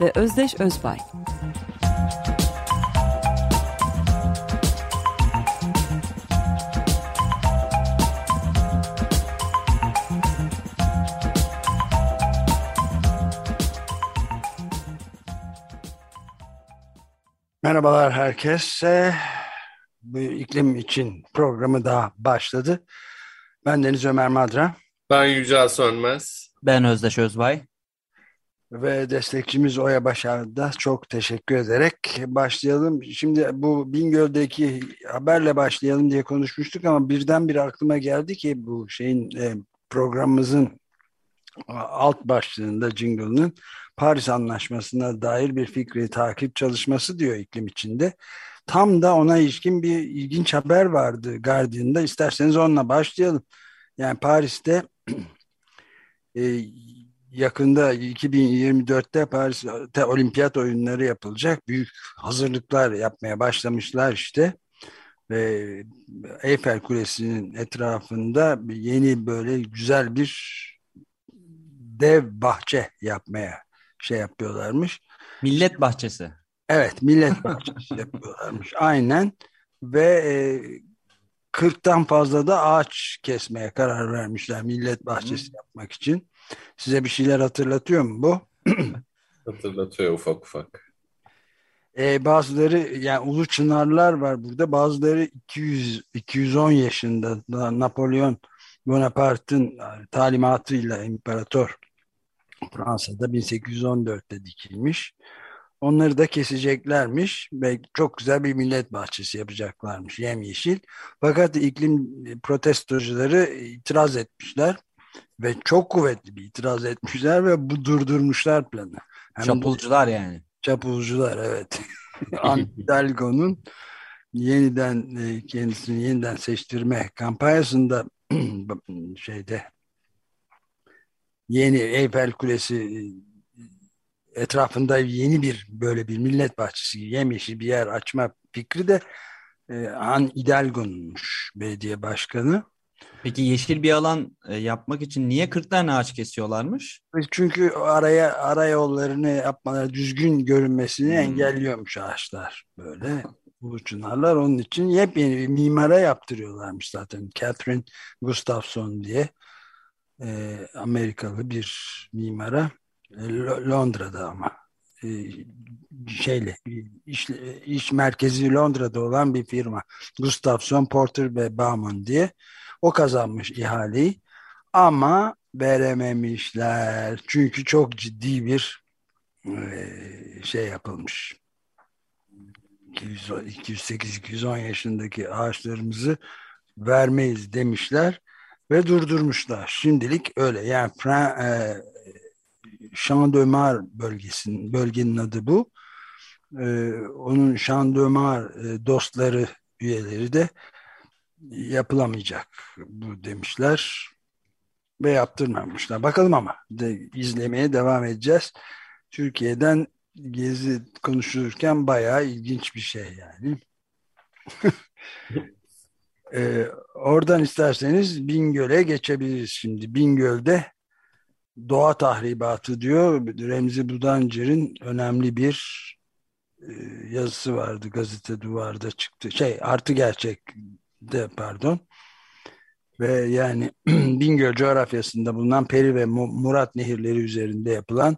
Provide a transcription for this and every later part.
ve Özdeş Özbay. Merhabalar herkese. Bu iklim için programı daha başladı. Ben Deniz Ömer Madra. Ben Yücel Sönmez. Ben Özdeş Özbay. Ve destekçimiz Oya Başar'da çok teşekkür ederek başlayalım. Şimdi bu Bingöl'deki haberle başlayalım diye konuşmuştuk ama birdenbire aklıma geldi ki bu şeyin e, programımızın alt başlığında jingle'ının Paris Anlaşması'na dair bir fikri takip çalışması diyor iklim içinde. Tam da ona ilişkin bir ilginç haber vardı Guardian'da. İsterseniz onunla başlayalım. Yani Paris'te e, yakında 2024'te Paris'te olimpiyat oyunları yapılacak. Büyük hazırlıklar yapmaya başlamışlar işte. Ve Eyfel Kulesi'nin etrafında yeni böyle güzel bir dev bahçe yapmaya şey yapıyorlarmış. Millet bahçesi. Evet, millet bahçesi yapıyorlarmış. Aynen. Ve e, 40'tan fazla da ağaç kesmeye karar vermişler millet bahçesi Hı. yapmak için. Size bir şeyler hatırlatıyor mu bu? Hatırlatıyor ufak ufak. Ee, bazıları yani ulu çınarlar var burada. Bazıları 200 210 yaşında Napolyon Bonaparte'ın talimatıyla imparator Fransa'da 1814'te dikilmiş. Onları da keseceklermiş ve çok güzel bir millet bahçesi yapacaklarmış yemyeşil. Fakat iklim protestocuları itiraz etmişler ve çok kuvvetli bir itiraz etmişler ve bu durdurmuşlar planı. Hem çapulcular yani. Çapulcular evet. Hidalgo'nun yeniden e, kendisini yeniden seçtirme kampanyasında şeyde yeni Eyfel Kulesi etrafında yeni bir böyle bir millet bahçesi yemyeşil bir yer açma fikri de e, Han belediye başkanı. Peki yeşil bir alan e, yapmak için niye 40 tane ağaç kesiyorlarmış? Çünkü araya ara yollarını yapmaları düzgün görünmesini hmm. engelliyormuş ağaçlar böyle. Uluçunarlar onun için yepyeni bir mimara yaptırıyorlarmış zaten. Catherine Gustafson diye e, Amerikalı bir mimara. E, Londra'da ama e, şeyle iş, iş merkezi Londra'da olan bir firma Gustafson Porter ve Bauman diye o kazanmış ihaleyi ama verememişler çünkü çok ciddi bir e, şey yapılmış 208-210 yaşındaki ağaçlarımızı vermeyiz demişler ve durdurmuşlar. Şimdilik öyle. Yani Fran, e, Mar bölgesinin bölgenin adı bu. Ee, onun Mar e, dostları üyeleri de yapılamayacak bu demişler ve yaptırmamışlar. Bakalım ama de, izlemeye devam edeceğiz. Türkiye'den gezi konuşulurken bayağı ilginç bir şey yani. ee, oradan isterseniz Bingöl'e geçebiliriz şimdi. Bingöl'de doğa tahribatı diyor. Remzi Budancır'ın önemli bir e, yazısı vardı gazete duvarda çıktı. Şey artı gerçekte pardon. Ve yani Bingöl coğrafyasında bulunan Peri ve Murat nehirleri üzerinde yapılan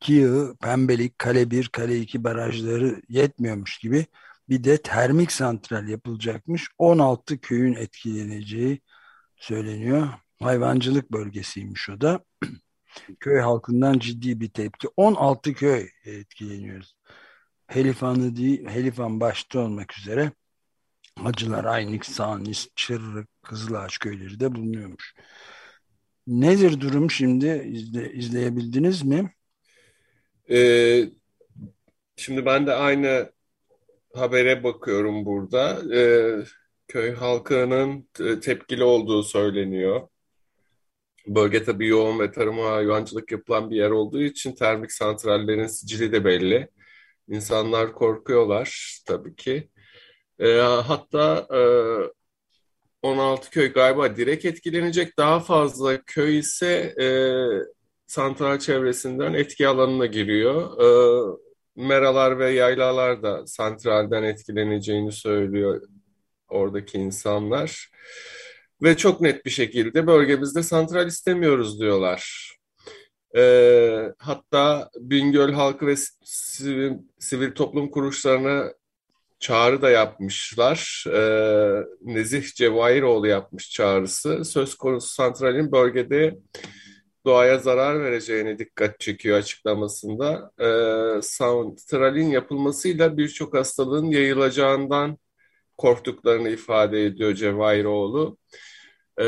Kiğı, Pembelik, Kale 1, Kale 2 barajları yetmiyormuş gibi bir de termik santral yapılacakmış. 16 köyün etkileneceği söyleniyor. Hayvancılık bölgesiymiş o da köy halkından ciddi bir tepki. 16 köy etkileniyoruz. Helifan'ı değil, Helifan başta olmak üzere Hacılar, Aynik, Sanis, Çırrık, Kızılağaç köyleri de bulunuyormuş. Nedir durum şimdi? İzle, izleyebildiniz mi? Ee, Şimdi ben de aynı habere bakıyorum burada. Ee, köy halkının tepkili olduğu söyleniyor. Bölge tabii yoğun ve tarıma hayvancılık yapılan bir yer olduğu için termik santrallerin sicili de belli. İnsanlar korkuyorlar tabii ki. E, hatta e, 16 köy galiba direkt etkilenecek. Daha fazla köy ise e, santral çevresinden etki alanına giriyor. E, meralar ve yaylalar da santralden etkileneceğini söylüyor oradaki insanlar. Ve çok net bir şekilde bölgemizde santral istemiyoruz diyorlar. E, hatta Bingöl halkı ve sivil, sivil toplum kuruluşlarına çağrı da yapmışlar. E, Nezih Cevahiroğlu yapmış çağrısı. Söz konusu santralin bölgede doğaya zarar vereceğine dikkat çekiyor açıklamasında. E, santralin yapılmasıyla birçok hastalığın yayılacağından korktuklarını ifade ediyor Cevahiroğlu e,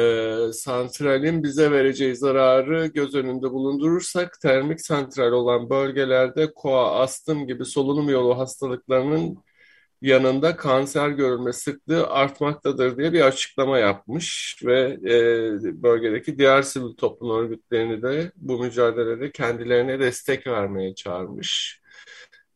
santralin bize vereceği zararı göz önünde bulundurursak termik santral olan bölgelerde koa, astım gibi solunum yolu hastalıklarının yanında kanser görülme sıklığı artmaktadır diye bir açıklama yapmış ve e, bölgedeki diğer sivil toplum örgütlerini de bu mücadelede kendilerine destek vermeye çağırmış.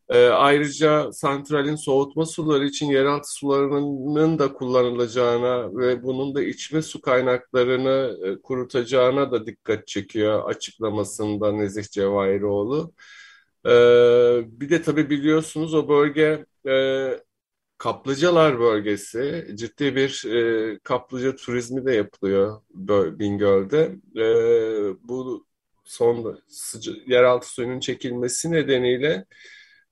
E, ayrıca santralin soğutma suları için yeraltı sularının da kullanılacağına ve bunun da içme su kaynaklarını e, kurutacağına da dikkat çekiyor açıklamasında Nezih Cevahiroğlu. E, bir de tabii biliyorsunuz o bölge e, Kaplıcalar bölgesi ciddi bir e, kaplıca turizmi de yapılıyor Bingöl'de. E, bu son sıca, yeraltı suyunun çekilmesi nedeniyle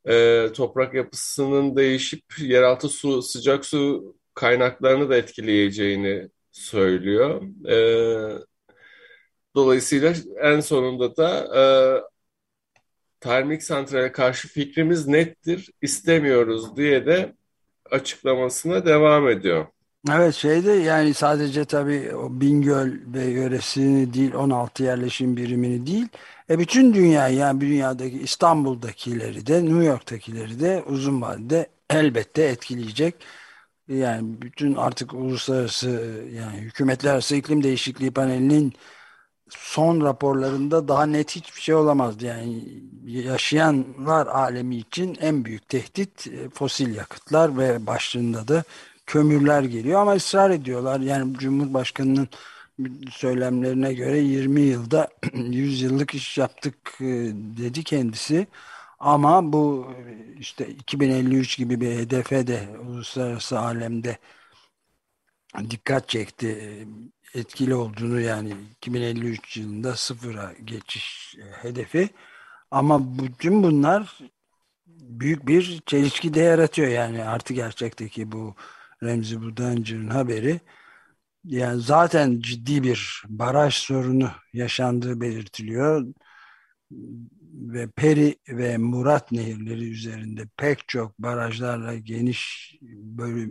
e, toprak yapısının değişip yeraltı su, sıcak su kaynaklarını da etkileyeceğini söylüyor. E, dolayısıyla en sonunda da e, termik santrale karşı fikrimiz nettir, istemiyoruz diye de açıklamasına devam ediyor. Evet şeyde yani sadece tabii Bingöl ve yöresini değil 16 yerleşim birimini değil e bütün dünya yani dünyadaki İstanbul'dakileri de New York'takileri de uzun vadede elbette etkileyecek. Yani bütün artık uluslararası yani hükümetler arası iklim değişikliği panelinin son raporlarında daha net hiçbir şey olamazdı. Yani yaşayanlar alemi için en büyük tehdit e, fosil yakıtlar ve başlığında da kömürler geliyor ama ısrar ediyorlar. Yani Cumhurbaşkanı'nın söylemlerine göre 20 yılda 100 yıllık iş yaptık e, dedi kendisi. Ama bu işte 2053 gibi bir hedefe de uluslararası alemde dikkat çekti. Etkili olduğunu yani 2053 yılında sıfıra geçiş hedefi. Ama bütün bunlar büyük bir çelişki de yaratıyor yani artı gerçekteki bu Remzi Budancı'nın haberi yani zaten ciddi bir baraj sorunu yaşandığı belirtiliyor ve Peri ve Murat nehirleri üzerinde pek çok barajlarla geniş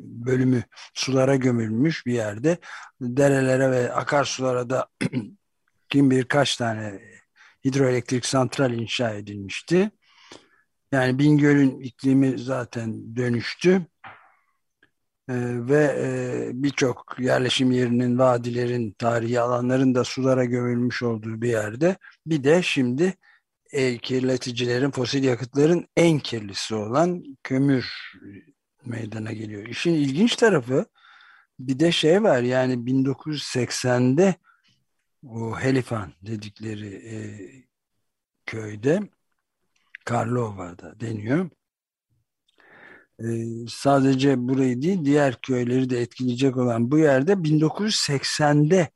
bölümü sulara gömülmüş bir yerde. Derelere ve akarsulara da kim birkaç tane hidroelektrik santral inşa edilmişti. Yani Bingöl'ün iklimi zaten dönüştü. Ee, ve e, birçok yerleşim yerinin, vadilerin, tarihi alanların da sulara gömülmüş olduğu bir yerde. Bir de şimdi e, kirleticilerin, fosil yakıtların en kirlisi olan kömür meydana geliyor. İşin ilginç tarafı bir de şey var yani 1980'de o Helifan dedikleri e, köyde Karlova'da deniyor e, sadece burayı değil diğer köyleri de etkileyecek olan bu yerde 1980'de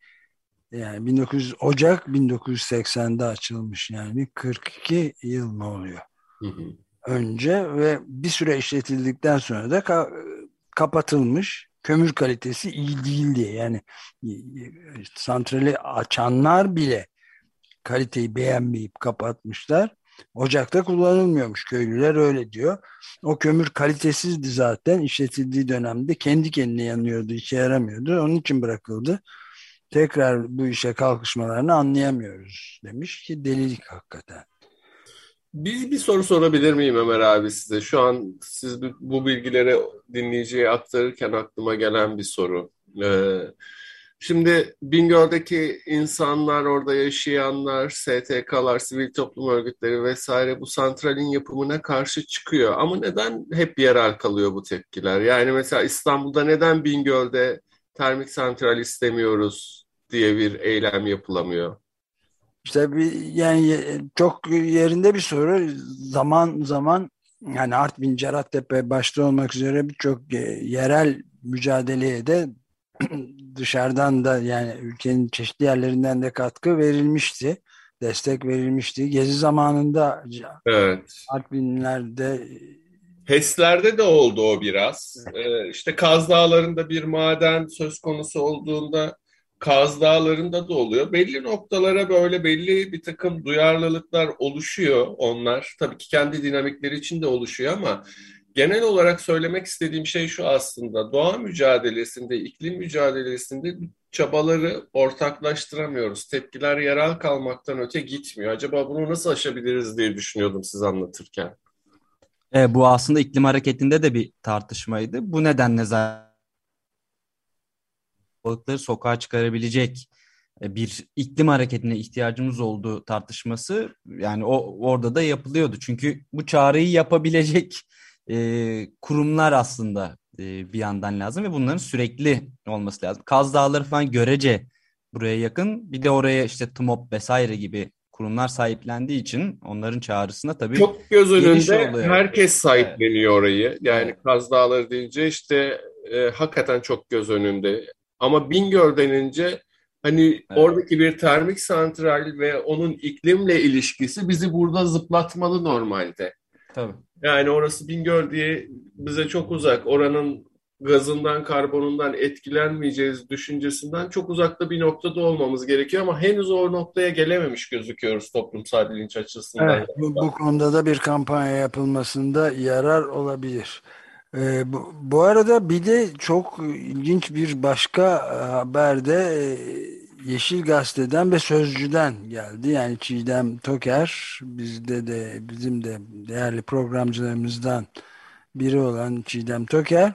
yani 19 Ocak 1980'de açılmış yani 42 yıl mı oluyor? Hı hı. Önce ve bir süre işletildikten sonra da ka kapatılmış. Kömür kalitesi iyi değil diye yani santrali açanlar bile kaliteyi beğenmeyip kapatmışlar. Ocakta kullanılmıyormuş köylüler öyle diyor. O kömür kalitesizdi zaten işletildiği dönemde kendi kendine yanıyordu işe yaramıyordu onun için bırakıldı. Tekrar bu işe kalkışmalarını anlayamıyoruz demiş ki delilik hakikaten. Bir, bir soru sorabilir miyim Ömer abi size? Şu an siz bu bilgileri dinleyiciye aktarırken aklıma gelen bir soru. Ee, şimdi Bingöl'deki insanlar, orada yaşayanlar, STK'lar, sivil toplum örgütleri vesaire bu santralin yapımına karşı çıkıyor. Ama neden hep yerel kalıyor bu tepkiler? Yani mesela İstanbul'da neden Bingöl'de termik santral istemiyoruz diye bir eylem yapılamıyor? İşte bir, yani çok yerinde bir soru. Zaman zaman yani Artvin, Cerattepe başta olmak üzere birçok e, yerel mücadeleye de dışarıdan da yani ülkenin çeşitli yerlerinden de katkı verilmişti. Destek verilmişti. Gezi zamanında evet. Artvinler'de HES'lerde de oldu o biraz. Ee, işte Kaz Dağları'nda bir maden söz konusu olduğunda Kaz Dağları'nda da oluyor. Belli noktalara böyle belli bir takım duyarlılıklar oluşuyor onlar. Tabii ki kendi dinamikleri için de oluşuyor ama genel olarak söylemek istediğim şey şu aslında. Doğa mücadelesinde, iklim mücadelesinde çabaları ortaklaştıramıyoruz. Tepkiler yerel kalmaktan öte gitmiyor. Acaba bunu nasıl aşabiliriz diye düşünüyordum siz anlatırken. E, bu aslında iklim hareketinde de bir tartışmaydı. Bu nedenle zaten balıkları sokağa çıkarabilecek e, bir iklim hareketine ihtiyacımız olduğu tartışması yani o orada da yapılıyordu. Çünkü bu çağrıyı yapabilecek e, kurumlar aslında e, bir yandan lazım ve bunların sürekli olması lazım. Kaz Dağları falan görece buraya yakın. Bir de oraya işte TMOP vesaire gibi kurumlar sahiplendiği için onların çağrısına tabii çok göz önünde herkes sahipleniyor orayı. Yani evet. Kaz Dağları deyince işte e, hakikaten çok göz önünde. Ama Bingöl denince hani evet. oradaki bir termik santral ve onun iklimle ilişkisi bizi burada zıplatmalı normalde. Tabii. Yani orası Bingöl diye bize çok uzak. Oranın gazından, karbonundan etkilenmeyeceğiz düşüncesinden çok uzakta bir noktada olmamız gerekiyor ama henüz o noktaya gelememiş gözüküyoruz toplumsal bilinç açısından. Evet, bu, bu konuda da bir kampanya yapılmasında yarar olabilir. Ee, bu, bu arada bir de çok ilginç bir başka haberde e, Yeşil Gazete'den ve Sözcü'den geldi. Yani Çiğdem Toker bizde de bizim de değerli programcılarımızdan biri olan Çiğdem Toker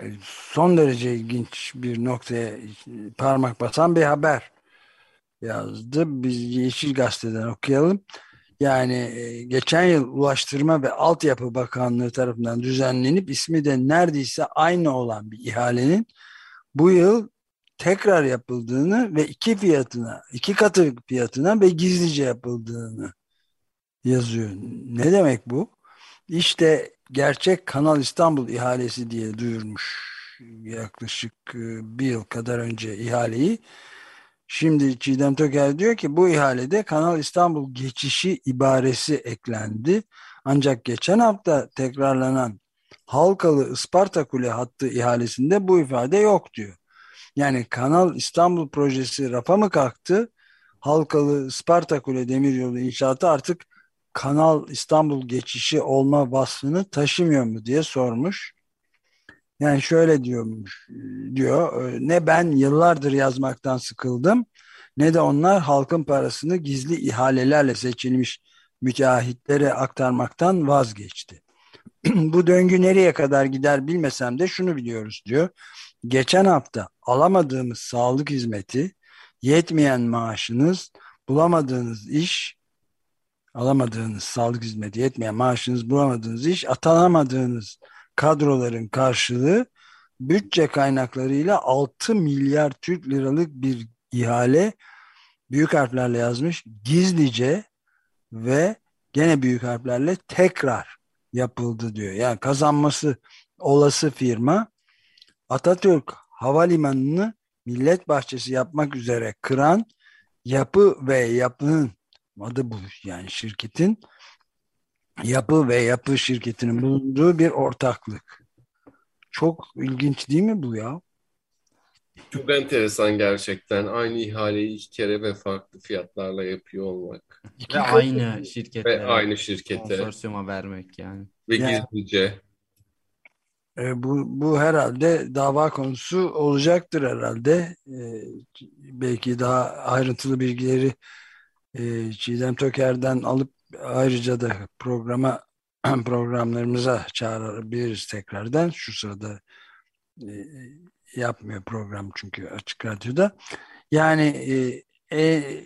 e, son derece ilginç bir noktaya parmak basan bir haber yazdı. Biz Yeşil Gazete'den okuyalım. Yani e, geçen yıl Ulaştırma ve Altyapı Bakanlığı tarafından düzenlenip ismi de neredeyse aynı olan bir ihalenin bu yıl tekrar yapıldığını ve iki fiyatına, iki katı fiyatına ve gizlice yapıldığını yazıyor. Ne demek bu? İşte gerçek Kanal İstanbul ihalesi diye duyurmuş yaklaşık e, bir yıl kadar önce ihaleyi. Şimdi Çiğdem Töker diyor ki bu ihalede Kanal İstanbul geçişi ibaresi eklendi. Ancak geçen hafta tekrarlanan Halkalı Isparta Kule hattı ihalesinde bu ifade yok diyor. Yani Kanal İstanbul projesi rafa mı kalktı? Halkalı Isparta Kule demiryolu inşaatı artık Kanal İstanbul geçişi olma vasfını taşımıyor mu diye sormuş. Yani şöyle diyormuş diyor ne ben yıllardır yazmaktan sıkıldım ne de onlar halkın parasını gizli ihalelerle seçilmiş müteahhitlere aktarmaktan vazgeçti. Bu döngü nereye kadar gider bilmesem de şunu biliyoruz diyor. Geçen hafta alamadığımız sağlık hizmeti, yetmeyen maaşınız, bulamadığınız iş, alamadığınız sağlık hizmeti, yetmeyen maaşınız, bulamadığınız iş, atanamadığınız kadroların karşılığı bütçe kaynaklarıyla 6 milyar Türk liralık bir ihale büyük harflerle yazmış gizlice ve gene büyük harflerle tekrar yapıldı diyor. Yani kazanması olası firma Atatürk Havalimanı'nı millet bahçesi yapmak üzere kıran yapı ve yapının adı bu yani şirketin yapı ve yapı şirketinin bulunduğu bir ortaklık. Çok ilginç değil mi bu ya? Çok enteresan gerçekten. Aynı ihaleyi iki kere ve farklı fiyatlarla yapıyor olmak. Ve aynı şirkete. Ve aynı şirkete. Konsorsiyuma vermek yani. Ve yani, gizlice. E, bu, bu herhalde dava konusu olacaktır herhalde. E, belki daha ayrıntılı bilgileri e, Çiğdem Töker'den alıp ayrıca da programa programlarımıza çağırabiliriz tekrardan. Şu sırada e, yapmıyor program çünkü açık radyoda. Yani e, e,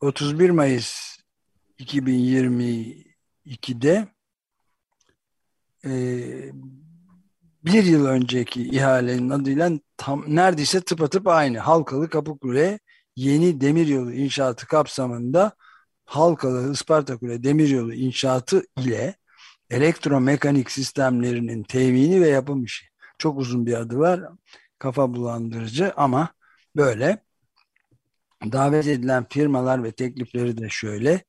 31 Mayıs 2022'de e, bir yıl önceki ihalenin adıyla tam neredeyse tıpatıp aynı Halkalı Kapıkule yeni demiryolu inşaatı kapsamında Halkalı Ispartakule demiryolu inşaatı ile elektromekanik sistemlerinin temini ve yapım işi. Çok uzun bir adı var. Kafa bulandırıcı ama böyle. Davet edilen firmalar ve teklifleri de şöyle.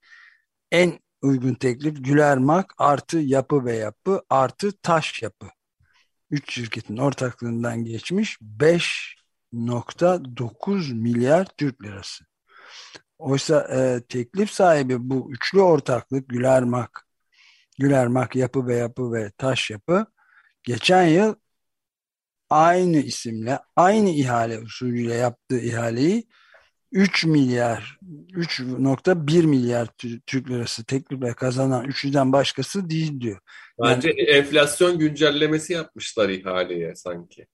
En uygun teklif Gülermak artı yapı ve yapı artı taş yapı. Üç şirketin ortaklığından geçmiş 5.9 milyar Türk lirası. Oysa e, teklif sahibi bu üçlü ortaklık Gülermak, Gülermak yapı ve yapı ve taş yapı geçen yıl aynı isimle aynı ihale usulüyle yaptığı ihaleyi 3 milyar 3.1 milyar Türk lirası teklifle kazanan üçlüden başkası değil diyor. Bence yani, enflasyon güncellemesi yapmışlar ihaleye sanki.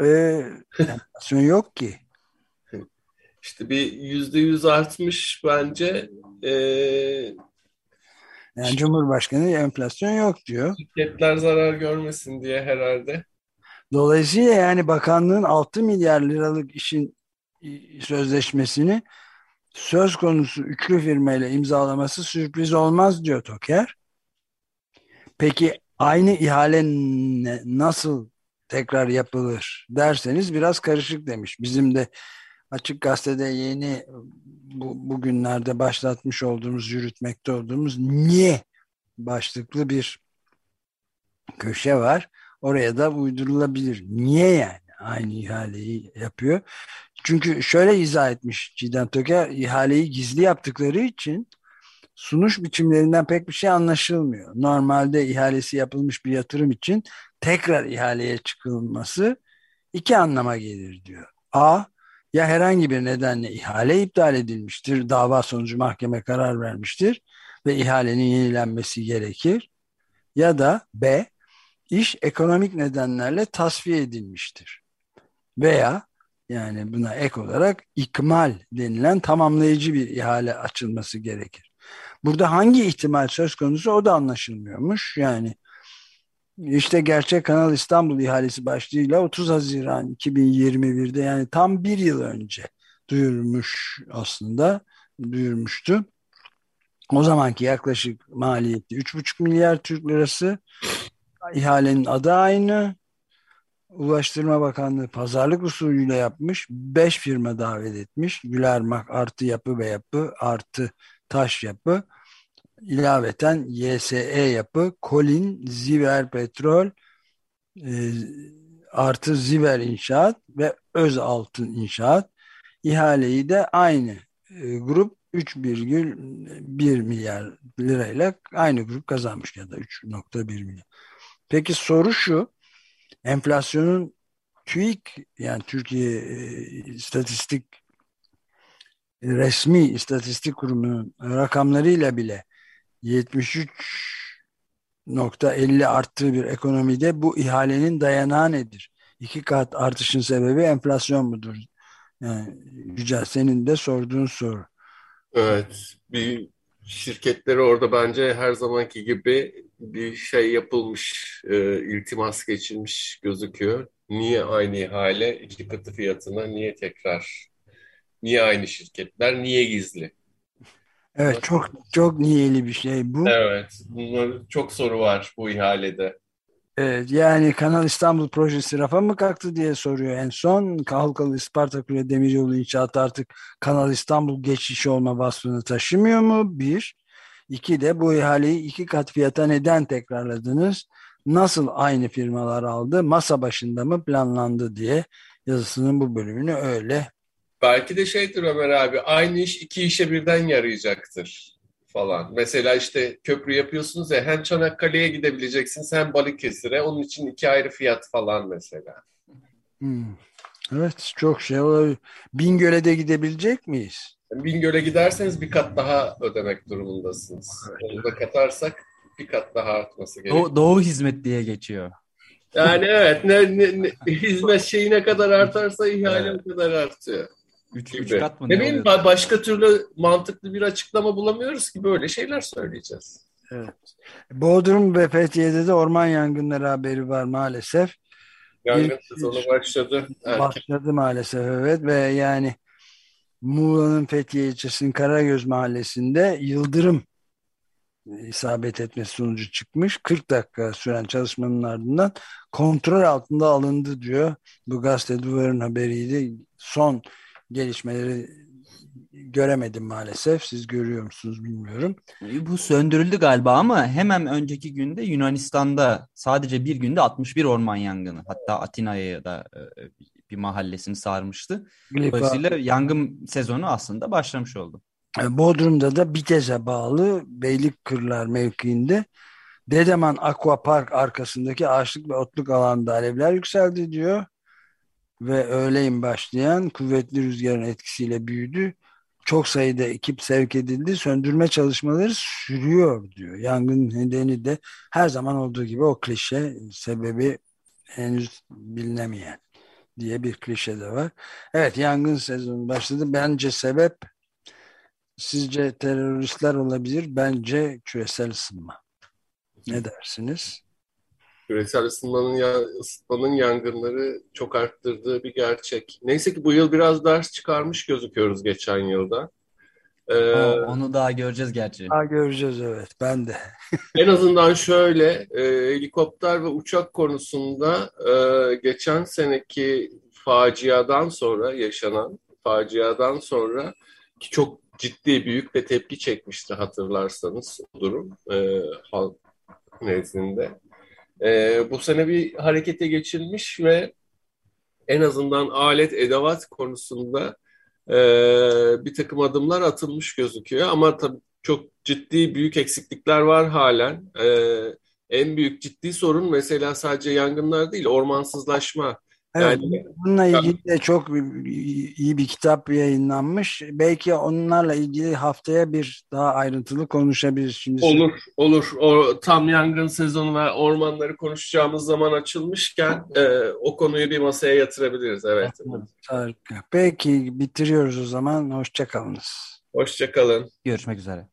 E, enflasyon yok ki. İşte bir yüzde yüz artmış bence. Ee, yani Cumhurbaşkanı enflasyon yok diyor. Şirketler zarar görmesin diye herhalde. Dolayısıyla yani bakanlığın 6 milyar liralık işin sözleşmesini söz konusu üçlü firmayla imzalaması sürpriz olmaz diyor Toker. Peki aynı ihale nasıl tekrar yapılır derseniz biraz karışık demiş. Bizim de Açık Gazete'de yeni bu, bugünlerde başlatmış olduğumuz, yürütmekte olduğumuz niye başlıklı bir köşe var. Oraya da uydurulabilir. Niye yani aynı ihaleyi yapıyor? Çünkü şöyle izah etmiş Çiğdem Töker, ihaleyi gizli yaptıkları için sunuş biçimlerinden pek bir şey anlaşılmıyor. Normalde ihalesi yapılmış bir yatırım için tekrar ihaleye çıkılması iki anlama gelir diyor. A. Ya herhangi bir nedenle ihale iptal edilmiştir, dava sonucu mahkeme karar vermiştir ve ihalenin yenilenmesi gerekir. Ya da B. iş ekonomik nedenlerle tasfiye edilmiştir. Veya yani buna ek olarak ikmal denilen tamamlayıcı bir ihale açılması gerekir. Burada hangi ihtimal söz konusu o da anlaşılmıyormuş. Yani işte gerçek Kanal İstanbul ihalesi başlığıyla 30 Haziran 2021'de yani tam bir yıl önce duyurmuş aslında duyurmuştu. O zamanki yaklaşık maliyeti 3,5 milyar Türk lirası. İhalenin adı aynı. Ulaştırma Bakanlığı pazarlık usulüyle yapmış. 5 firma davet etmiş. Gülermak artı yapı ve yapı artı taş yapı ilaveten YSE yapı, Kolin, Ziver Petrol, e, artı Ziver İnşaat ve Özaltın İnşaat ihaleyi de aynı e, grup 3,1 milyar lirayla aynı grup kazanmış ya da 3,1 milyar. Peki soru şu enflasyonun TÜİK yani Türkiye e, İstatistik resmi istatistik kurumunun rakamlarıyla bile 73.50 arttığı bir ekonomide bu ihalenin dayanağı nedir? İki kat artışın sebebi enflasyon mudur? Yani Yücel senin de sorduğun soru. Evet. Bir şirketleri orada bence her zamanki gibi bir şey yapılmış, e, iltimas geçilmiş gözüküyor. Niye aynı ihale iki katı fiyatına, niye tekrar, niye aynı şirketler, niye gizli? Evet çok çok niyeli bir şey bu. Evet. Bunlar çok soru var bu ihalede. Evet, yani Kanal İstanbul projesi rafa mı kalktı diye soruyor en son. Halkalı Ispartakule Demiryolu inşaatı artık Kanal İstanbul geçişi olma vasfını taşımıyor mu? Bir. İki de bu ihaleyi iki kat fiyata neden tekrarladınız? Nasıl aynı firmalar aldı? Masa başında mı planlandı diye yazısının bu bölümünü öyle Belki de şeydir Ömer abi aynı iş iki işe birden yarayacaktır falan. Mesela işte köprü yapıyorsunuz ya hem Çanakkale'ye gidebileceksiniz hem Balıkesir'e. Onun için iki ayrı fiyat falan mesela. Hmm. Evet çok şey olabilir. Bingöl'e de gidebilecek miyiz? Bingöl'e giderseniz bir kat daha ödemek durumundasınız. Onu da katarsak bir kat daha artması gerekiyor. Doğu, Doğu hizmet diye geçiyor. Yani evet ne, ne, ne, hizmet şeyi ne kadar artarsa ihale Evet. o kadar artıyor. Üç, Gibi. üç kat mı Ne ne bileyim oluyor? başka türlü mantıklı bir açıklama bulamıyoruz ki böyle şeyler söyleyeceğiz. Bodrum ve Fethiye'de de orman yangınları haberi var maalesef. Yangın sezonu başladı. Erken. Başladı maalesef evet ve yani Muğla'nın Fethiye ilçesinin Karagöz mahallesinde yıldırım isabet etmesi sonucu çıkmış. 40 dakika süren çalışmanın ardından kontrol altında alındı diyor. Bu gazete duvarın haberiydi. Son gelişmeleri göremedim maalesef. Siz görüyor musunuz bilmiyorum. Bu söndürüldü galiba ama hemen önceki günde Yunanistan'da sadece bir günde 61 orman yangını. Hatta Atina'ya da e, bir mahallesini sarmıştı. Dolayısıyla yangın sezonu aslında başlamış oldu. E, Bodrum'da da Bitez'e bağlı Beylikkırlar mevkiinde Dedeman Aqua Park arkasındaki ağaçlık ve otluk alanda alevler yükseldi diyor. Ve öğleyin başlayan kuvvetli rüzgarın etkisiyle büyüdü. Çok sayıda ekip sevk edildi. Söndürme çalışmaları sürüyor diyor. Yangın nedeni de her zaman olduğu gibi o klişe sebebi henüz bilinemeyen diye bir klişe de var. Evet yangın sezonu başladı. Bence sebep Sizce teröristler olabilir? Bence küresel ısınma. Ne dersiniz? Küresel ısınmanın, ya, ısınmanın yangınları çok arttırdığı bir gerçek. Neyse ki bu yıl biraz ders çıkarmış gözüküyoruz geçen yılda. Ee, O- Onu daha göreceğiz gerçi. Ha, göreceğiz evet. Ben de. En azından şöyle e, helikopter ve uçak konusunda e, geçen seneki faciadan sonra yaşanan faciadan sonra ki çok ciddi büyük bir tepki çekmişti hatırlarsanız durum e, halk nezdinde. E, bu sene bir harekete geçilmiş ve en azından alet edevat konusunda e, bir takım adımlar atılmış gözüküyor ama tabii çok ciddi büyük eksiklikler var halen. Ee, en büyük ciddi sorun mesela sadece yangınlar değil, ormansızlaşma. Evet, Yani bununla ilgili de çok iyi bir kitap yayınlanmış. Belki onlarla ilgili haftaya bir daha ayrıntılı konuşabiliriz. Şimdi olur, olur. O tam yangın sezonu ve ormanları konuşacağımız zaman açılmışken e, o konuyu bir masaya yatırabiliriz. Evet. Harika. Peki bitiriyoruz o zaman. Hoşçakalınız. Hoşça kalın. Görüşmek üzere.